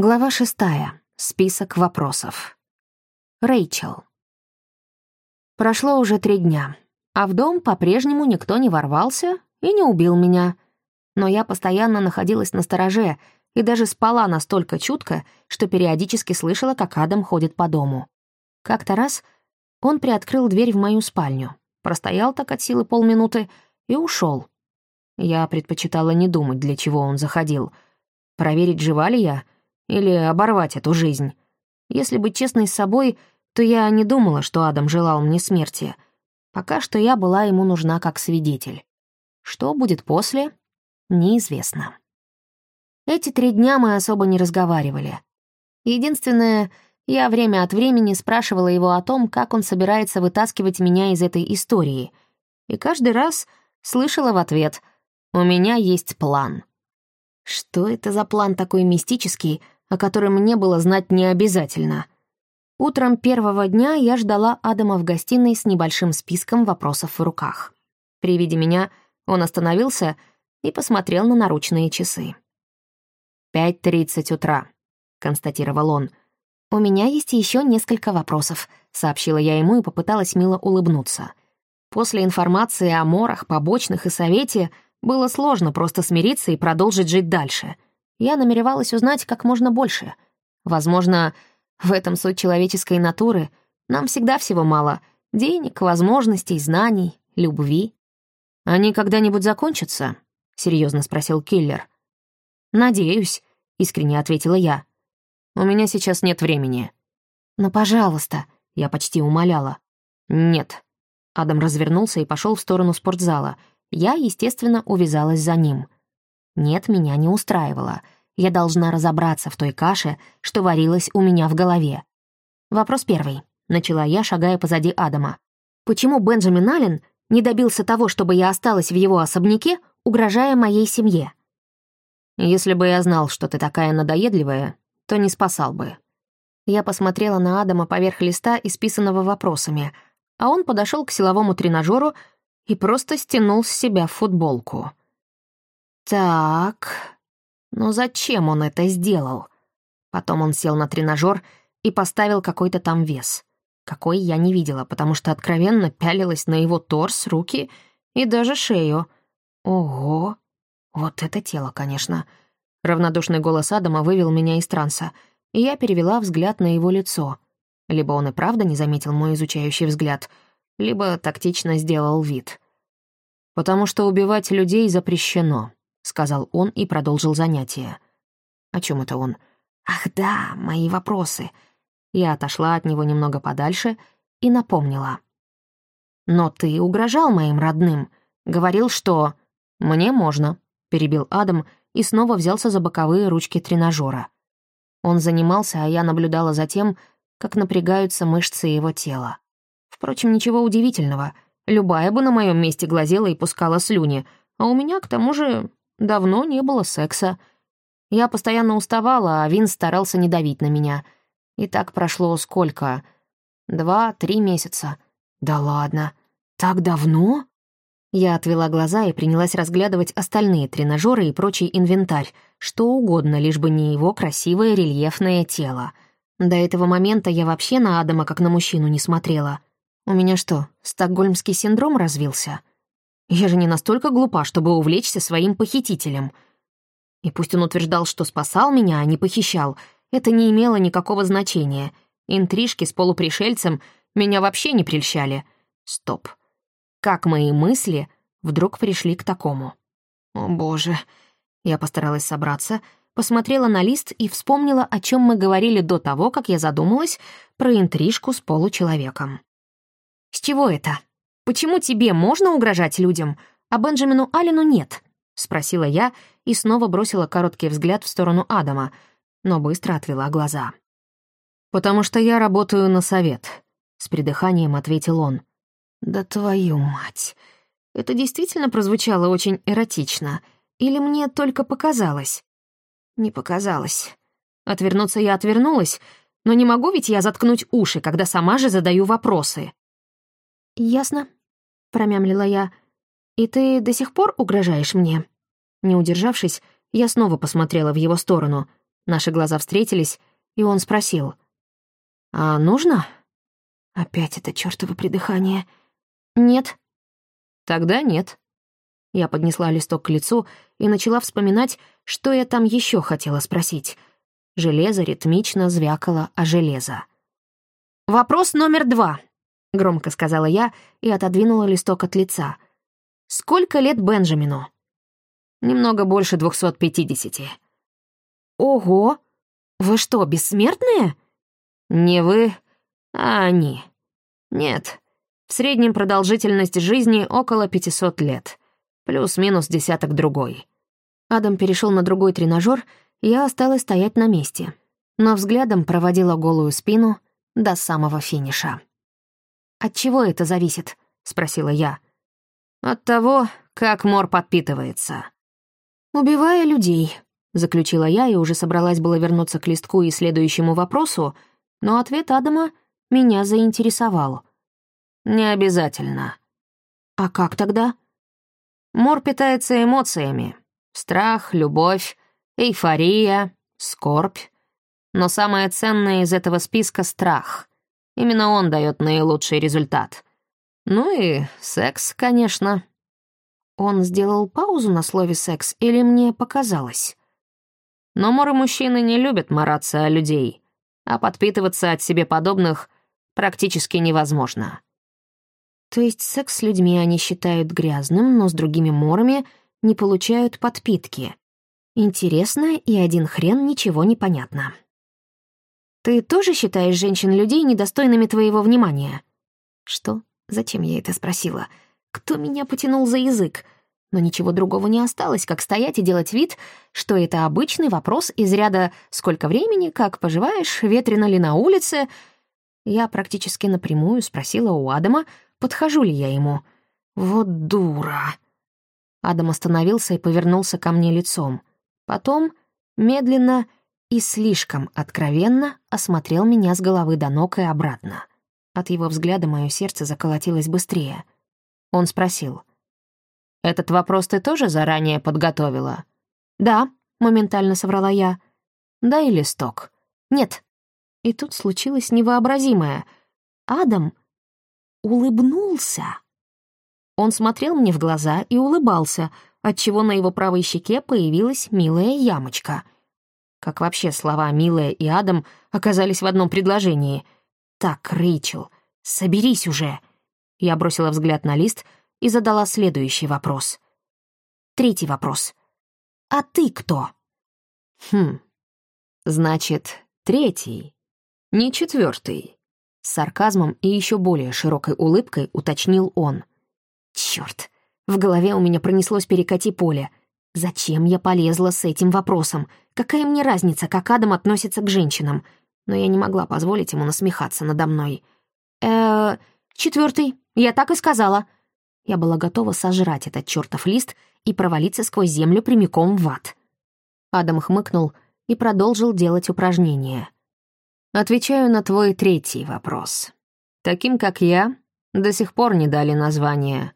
Глава шестая. Список вопросов. Рэйчел. Прошло уже три дня, а в дом по-прежнему никто не ворвался и не убил меня. Но я постоянно находилась на стороже и даже спала настолько чутко, что периодически слышала, как Адам ходит по дому. Как-то раз он приоткрыл дверь в мою спальню, простоял так от силы полминуты и ушел. Я предпочитала не думать, для чего он заходил. Проверить, жива ли я — или оборвать эту жизнь. Если быть честной с собой, то я не думала, что Адам желал мне смерти. Пока что я была ему нужна как свидетель. Что будет после, неизвестно. Эти три дня мы особо не разговаривали. Единственное, я время от времени спрашивала его о том, как он собирается вытаскивать меня из этой истории. И каждый раз слышала в ответ «У меня есть план». Что это за план такой мистический, о котором мне было знать не обязательно. Утром первого дня я ждала Адама в гостиной с небольшим списком вопросов в руках. При виде меня он остановился и посмотрел на наручные часы. «Пять тридцать утра», — констатировал он. «У меня есть еще несколько вопросов», — сообщила я ему и попыталась мило улыбнуться. После информации о морах, побочных и совете было сложно просто смириться и продолжить жить дальше — я намеревалась узнать как можно больше. Возможно, в этом суть человеческой натуры. Нам всегда всего мало. Денег, возможностей, знаний, любви. «Они когда-нибудь закончатся?» — серьезно спросил киллер. «Надеюсь», — искренне ответила я. «У меня сейчас нет времени». «Но, пожалуйста», — я почти умоляла. «Нет». Адам развернулся и пошел в сторону спортзала. Я, естественно, увязалась за ним — нет, меня не устраивало. Я должна разобраться в той каше, что варилась у меня в голове. Вопрос первый. Начала я, шагая позади Адама. Почему Бенджамин Аллен не добился того, чтобы я осталась в его особняке, угрожая моей семье? Если бы я знал, что ты такая надоедливая, то не спасал бы. Я посмотрела на Адама поверх листа, исписанного вопросами, а он подошел к силовому тренажеру и просто стянул с себя футболку. Так, но зачем он это сделал? Потом он сел на тренажер и поставил какой-то там вес. Какой я не видела, потому что откровенно пялилась на его торс, руки и даже шею. Ого! Вот это тело, конечно. Равнодушный голос Адама вывел меня из транса, и я перевела взгляд на его лицо. Либо он и правда не заметил мой изучающий взгляд, либо тактично сделал вид. Потому что убивать людей запрещено сказал он и продолжил занятие. О чем это он? Ах да, мои вопросы. Я отошла от него немного подальше и напомнила. «Но ты угрожал моим родным. Говорил, что...» «Мне можно», — перебил Адам и снова взялся за боковые ручки тренажера. Он занимался, а я наблюдала за тем, как напрягаются мышцы его тела. Впрочем, ничего удивительного. Любая бы на моем месте глазела и пускала слюни, а у меня, к тому же, Давно не было секса. Я постоянно уставала, а Вин старался не давить на меня. И так прошло сколько? Два-три месяца. Да ладно. Так давно? Я отвела глаза и принялась разглядывать остальные тренажеры и прочий инвентарь, что угодно, лишь бы не его красивое рельефное тело. До этого момента я вообще на Адама как на мужчину не смотрела. У меня что, стокгольмский синдром развился? Я же не настолько глупа, чтобы увлечься своим похитителем. И пусть он утверждал, что спасал меня, а не похищал, это не имело никакого значения. Интрижки с полупришельцем меня вообще не прельщали. Стоп. Как мои мысли вдруг пришли к такому? О, боже. Я постаралась собраться, посмотрела на лист и вспомнила, о чем мы говорили до того, как я задумалась про интрижку с получеловеком. С чего это? Почему тебе можно угрожать людям, а Бенджамину Аллену нет?» — спросила я и снова бросила короткий взгляд в сторону Адама, но быстро отвела глаза. «Потому что я работаю на совет», — с придыханием ответил он. «Да твою мать! Это действительно прозвучало очень эротично. Или мне только показалось?» «Не показалось. Отвернуться я отвернулась, но не могу ведь я заткнуть уши, когда сама же задаю вопросы». «Ясно», — промямлила я. «И ты до сих пор угрожаешь мне?» Не удержавшись, я снова посмотрела в его сторону. Наши глаза встретились, и он спросил. «А нужно?» Опять это чёртово придыхание. «Нет». «Тогда нет». Я поднесла листок к лицу и начала вспоминать, что я там еще хотела спросить. Железо ритмично звякало о железо. «Вопрос номер два», — громко сказала я и отодвинула листок от лица. «Сколько лет Бенджамину?» «Немного больше двухсот пятидесяти». «Ого! Вы что, бессмертные?» «Не вы, а они. Нет, в среднем продолжительность жизни около пятисот лет, плюс-минус десяток другой». Адам перешел на другой тренажер, я осталась стоять на месте, но взглядом проводила голую спину до самого финиша. «От чего это зависит?» — спросила я. «От того, как мор подпитывается». «Убивая людей», — заключила я и уже собралась было вернуться к листку и следующему вопросу, но ответ Адама меня заинтересовал. «Не обязательно». «А как тогда?» «Мор питается эмоциями. Страх, любовь, эйфория, скорбь. Но самое ценное из этого списка — страх. Именно он дает наилучший результат. Ну и секс, конечно». Он сделал паузу на слове «секс» или мне показалось? Но моры мужчины не любят мараться о людей, а подпитываться от себе подобных практически невозможно. То есть секс с людьми они считают грязным, но с другими морами не получают подпитки. Интересно, и один хрен ничего не понятно. Ты тоже считаешь женщин-людей недостойными твоего внимания? Что? Зачем я это спросила? Кто меня потянул за язык? Но ничего другого не осталось, как стоять и делать вид, что это обычный вопрос из ряда «Сколько времени? Как поживаешь? Ветрено ли на улице?» Я практически напрямую спросила у Адама, подхожу ли я ему. «Вот дура!» Адам остановился и повернулся ко мне лицом. Потом, медленно и слишком откровенно, осмотрел меня с головы до ног и обратно. От его взгляда мое сердце заколотилось быстрее. Он спросил. «Этот вопрос ты тоже заранее подготовила?» «Да», — моментально соврала я. «Дай листок». «Нет». И тут случилось невообразимое. Адам улыбнулся. Он смотрел мне в глаза и улыбался, отчего на его правой щеке появилась милая ямочка. Как вообще слова «милая» и «Адам» оказались в одном предложении? «Так, Рэйчел, соберись уже!» Я бросила взгляд на лист и задала следующий вопрос. Третий вопрос. «А ты кто?» «Хм, значит, третий, не четвертый. С сарказмом и еще более широкой улыбкой уточнил он. Черт, в голове у меня пронеслось перекати поле. Зачем я полезла с этим вопросом? Какая мне разница, как Адам относится к женщинам? Но я не могла позволить ему насмехаться надо мной. э четвертый, я так и сказала. Я была готова сожрать этот чертов лист и провалиться сквозь землю прямиком в ад. Адам хмыкнул и продолжил делать упражнения. «Отвечаю на твой третий вопрос. Таким, как я, до сих пор не дали названия.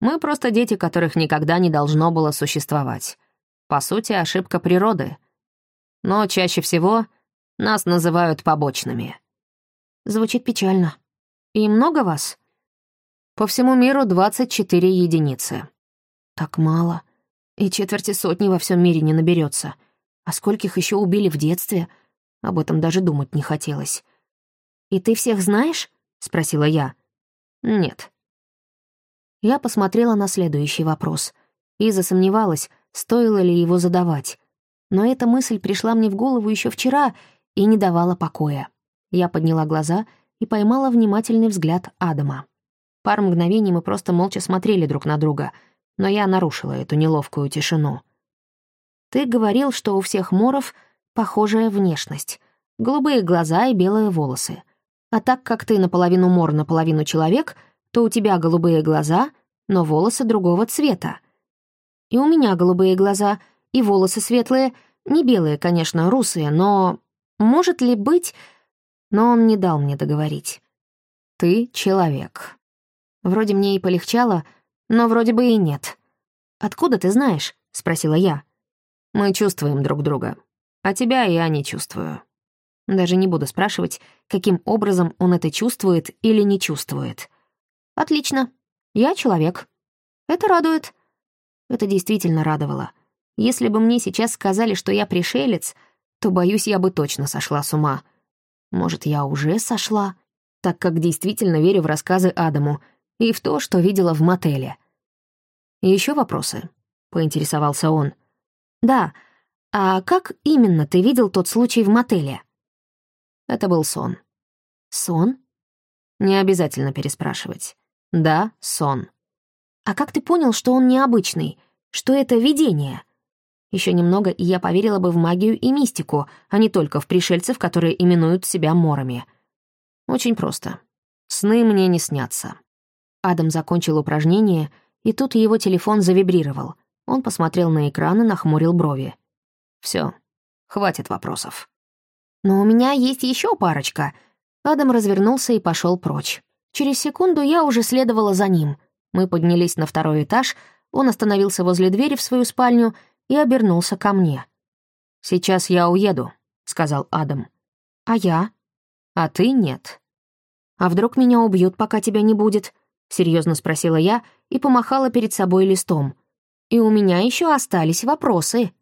Мы просто дети, которых никогда не должно было существовать. По сути, ошибка природы. Но чаще всего нас называют побочными». Звучит печально. «И много вас?» По всему миру 24 единицы. Так мало. И четверти сотни во всем мире не наберется. А скольких еще убили в детстве? Об этом даже думать не хотелось. «И ты всех знаешь?» — спросила я. «Нет». Я посмотрела на следующий вопрос и засомневалась, стоило ли его задавать. Но эта мысль пришла мне в голову еще вчера и не давала покоя. Я подняла глаза и поймала внимательный взгляд Адама. Пару мгновений мы просто молча смотрели друг на друга, но я нарушила эту неловкую тишину. «Ты говорил, что у всех моров похожая внешность. Голубые глаза и белые волосы. А так как ты наполовину мор, наполовину человек, то у тебя голубые глаза, но волосы другого цвета. И у меня голубые глаза, и волосы светлые, не белые, конечно, русые, но... Может ли быть... Но он не дал мне договорить. Ты человек. Вроде мне и полегчало, но вроде бы и нет. «Откуда ты знаешь?» — спросила я. «Мы чувствуем друг друга. А тебя я не чувствую. Даже не буду спрашивать, каким образом он это чувствует или не чувствует. Отлично. Я человек. Это радует. Это действительно радовало. Если бы мне сейчас сказали, что я пришелец, то, боюсь, я бы точно сошла с ума. Может, я уже сошла, так как действительно верю в рассказы Адаму и в то, что видела в мотеле. Еще вопросы?» — поинтересовался он. «Да. А как именно ты видел тот случай в мотеле?» Это был сон. «Сон?» «Не обязательно переспрашивать. Да, сон». «А как ты понял, что он необычный? Что это видение?» Еще немного, и я поверила бы в магию и мистику, а не только в пришельцев, которые именуют себя морами. Очень просто. Сны мне не снятся. Адам закончил упражнение, и тут его телефон завибрировал. Он посмотрел на экран и нахмурил брови. Все, хватит вопросов. «Но у меня есть еще парочка». Адам развернулся и пошел прочь. Через секунду я уже следовала за ним. Мы поднялись на второй этаж, он остановился возле двери в свою спальню — и обернулся ко мне. «Сейчас я уеду», — сказал Адам. «А я?» «А ты нет». «А вдруг меня убьют, пока тебя не будет?» — серьезно спросила я и помахала перед собой листом. «И у меня еще остались вопросы».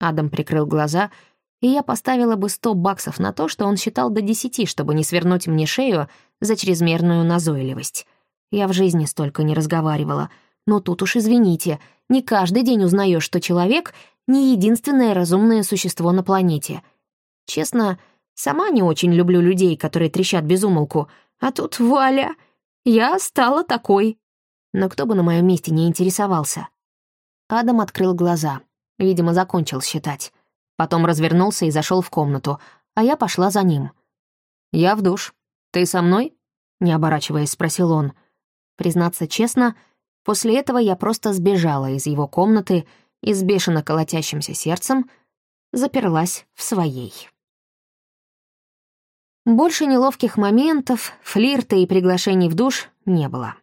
Адам прикрыл глаза, и я поставила бы сто баксов на то, что он считал до десяти, чтобы не свернуть мне шею за чрезмерную назойливость. Я в жизни столько не разговаривала — но тут уж извините, не каждый день узнаешь, что человек — не единственное разумное существо на планете. Честно, сама не очень люблю людей, которые трещат без умолку, а тут вуаля, я стала такой. Но кто бы на моем месте не интересовался. Адам открыл глаза, видимо, закончил считать. Потом развернулся и зашел в комнату, а я пошла за ним. «Я в душ. Ты со мной?» — не оборачиваясь, спросил он. Признаться честно — После этого я просто сбежала из его комнаты и с бешено колотящимся сердцем заперлась в своей. Больше неловких моментов, флирта и приглашений в душ не было.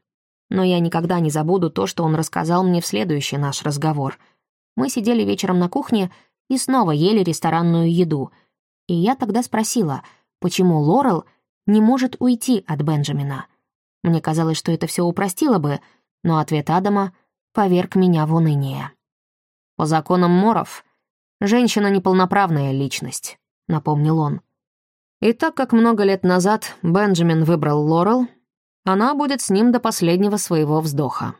Но я никогда не забуду то, что он рассказал мне в следующий наш разговор. Мы сидели вечером на кухне и снова ели ресторанную еду. И я тогда спросила, почему Лорел не может уйти от Бенджамина. Мне казалось, что это все упростило бы — но ответ Адама поверг меня в уныние. «По законам Моров, женщина — неполноправная личность», — напомнил он. «И так как много лет назад Бенджамин выбрал Лорел, она будет с ним до последнего своего вздоха.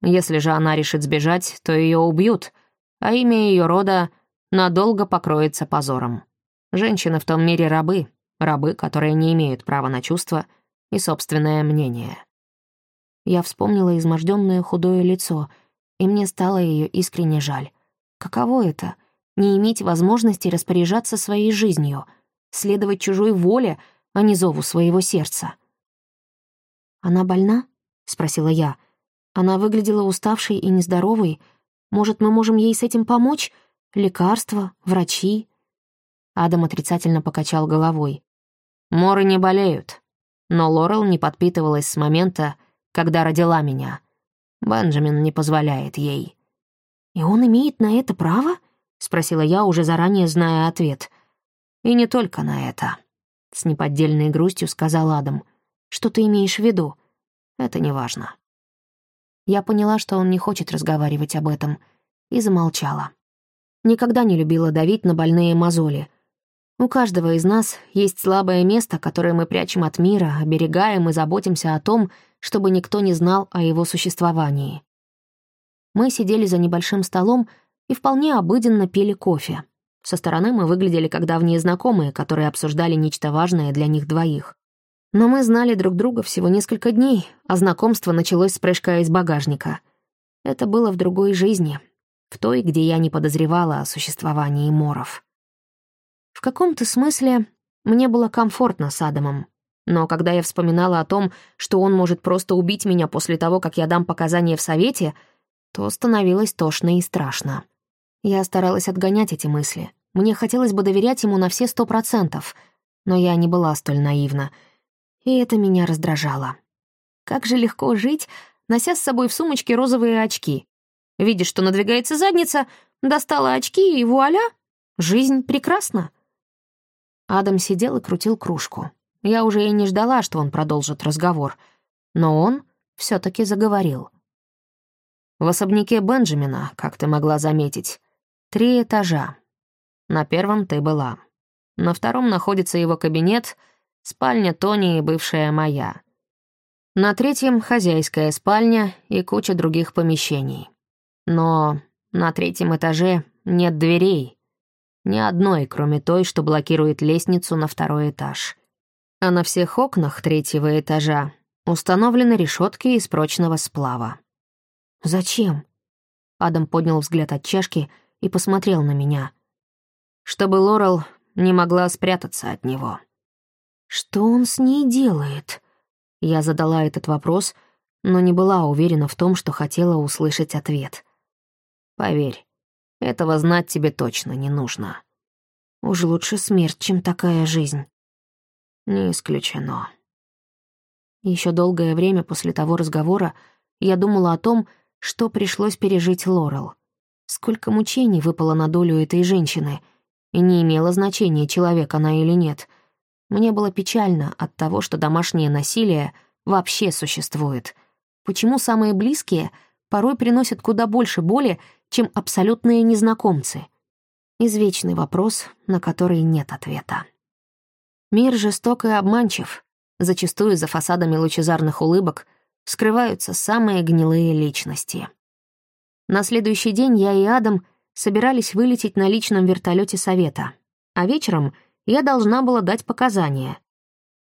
Если же она решит сбежать, то ее убьют, а имя ее рода надолго покроется позором. Женщины в том мире рабы, рабы, которые не имеют права на чувства и собственное мнение. Я вспомнила изможденное худое лицо, и мне стало ее искренне жаль. Каково это — не иметь возможности распоряжаться своей жизнью, следовать чужой воле, а не зову своего сердца? «Она больна?» — спросила я. Она выглядела уставшей и нездоровой. Может, мы можем ей с этим помочь? Лекарства, врачи?» Адам отрицательно покачал головой. «Моры не болеют, но Лорел не подпитывалась с момента, когда родила меня. Бенджамин не позволяет ей». «И он имеет на это право?» — спросила я, уже заранее зная ответ. «И не только на это», — с неподдельной грустью сказал Адам. «Что ты имеешь в виду?» «Это не важно». Я поняла, что он не хочет разговаривать об этом, и замолчала. Никогда не любила давить на больные мозоли — у каждого из нас есть слабое место, которое мы прячем от мира, оберегаем и заботимся о том, чтобы никто не знал о его существовании. Мы сидели за небольшим столом и вполне обыденно пили кофе. Со стороны мы выглядели как давние знакомые, которые обсуждали нечто важное для них двоих. Но мы знали друг друга всего несколько дней, а знакомство началось с прыжка из багажника. Это было в другой жизни, в той, где я не подозревала о существовании моров. В каком-то смысле мне было комфортно с Адамом. Но когда я вспоминала о том, что он может просто убить меня после того, как я дам показания в совете, то становилось тошно и страшно. Я старалась отгонять эти мысли. Мне хотелось бы доверять ему на все сто процентов, но я не была столь наивна. И это меня раздражало. Как же легко жить, нося с собой в сумочке розовые очки. Видишь, что надвигается задница, достала очки и вуаля, Жизнь прекрасна. Адам сидел и крутил кружку. Я уже и не ждала, что он продолжит разговор. Но он все таки заговорил. В особняке Бенджамина, как ты могла заметить, три этажа. На первом ты была. На втором находится его кабинет, спальня Тони и бывшая моя. На третьем — хозяйская спальня и куча других помещений. Но на третьем этаже нет дверей. Ни одной, кроме той, что блокирует лестницу на второй этаж. А на всех окнах третьего этажа установлены решетки из прочного сплава. «Зачем?» Адам поднял взгляд от чашки и посмотрел на меня. Чтобы Лорел не могла спрятаться от него. «Что он с ней делает?» Я задала этот вопрос, но не была уверена в том, что хотела услышать ответ. «Поверь, этого знать тебе точно не нужно. Уж лучше смерть, чем такая жизнь». «Не исключено». Еще долгое время после того разговора я думала о том, что пришлось пережить Лорел. Сколько мучений выпало на долю этой женщины, и не имело значения, человек она или нет. Мне было печально от того, что домашнее насилие вообще существует. Почему самые близкие порой приносят куда больше боли, чем абсолютные незнакомцы? Извечный вопрос, на который нет ответа. Мир жесток и обманчив. Зачастую за фасадами лучезарных улыбок скрываются самые гнилые личности. На следующий день я и Адам собирались вылететь на личном вертолете совета, а вечером я должна была дать показания.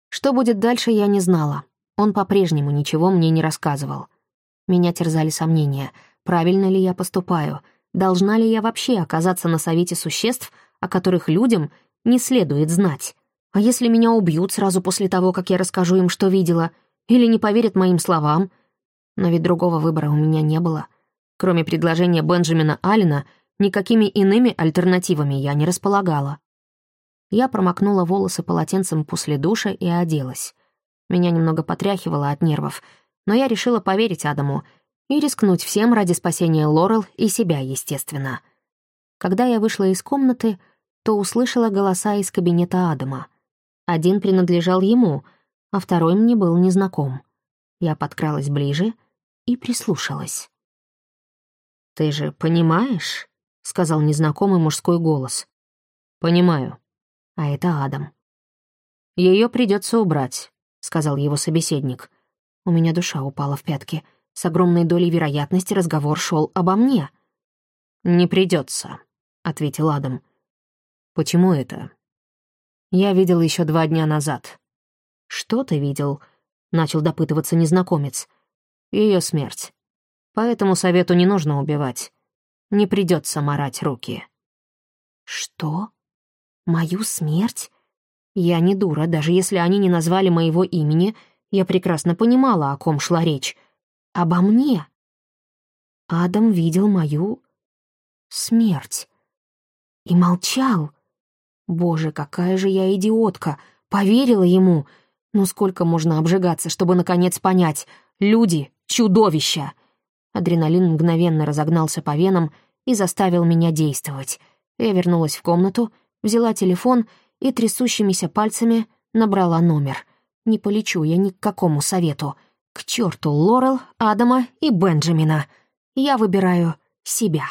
Что будет дальше, я не знала. Он по-прежнему ничего мне не рассказывал. Меня терзали сомнения, правильно ли я поступаю, должна ли я вообще оказаться на совете существ, о которых людям не следует знать. А если меня убьют сразу после того, как я расскажу им, что видела, или не поверят моим словам? Но ведь другого выбора у меня не было. Кроме предложения Бенджамина Аллена, никакими иными альтернативами я не располагала. Я промокнула волосы полотенцем после душа и оделась. Меня немного потряхивало от нервов, но я решила поверить Адаму и рискнуть всем ради спасения Лорел и себя, естественно. Когда я вышла из комнаты, то услышала голоса из кабинета Адама. Один принадлежал ему, а второй мне был незнаком. Я подкралась ближе и прислушалась. «Ты же понимаешь?» — сказал незнакомый мужской голос. «Понимаю. А это Адам». Ее придется убрать», — сказал его собеседник. У меня душа упала в пятки. С огромной долей вероятности разговор шел обо мне. «Не придется, ответил Адам. «Почему это?» «Я видел еще два дня назад». «Что ты видел?» — начал допытываться незнакомец. Ее смерть. Поэтому совету не нужно убивать. Не придется морать руки». «Что? Мою смерть?» Я не дура, даже если они не назвали моего имени, я прекрасно понимала, о ком шла речь. Обо мне. Адам видел мою смерть. И молчал. Боже, какая же я идиотка! Поверила ему. Но сколько можно обжигаться, чтобы наконец понять? Люди — чудовища! Адреналин мгновенно разогнался по венам и заставил меня действовать. Я вернулась в комнату, взяла телефон и трясущимися пальцами набрала номер. Не полечу я ни к какому совету. К черту Лорел, Адама и Бенджамина. Я выбираю себя.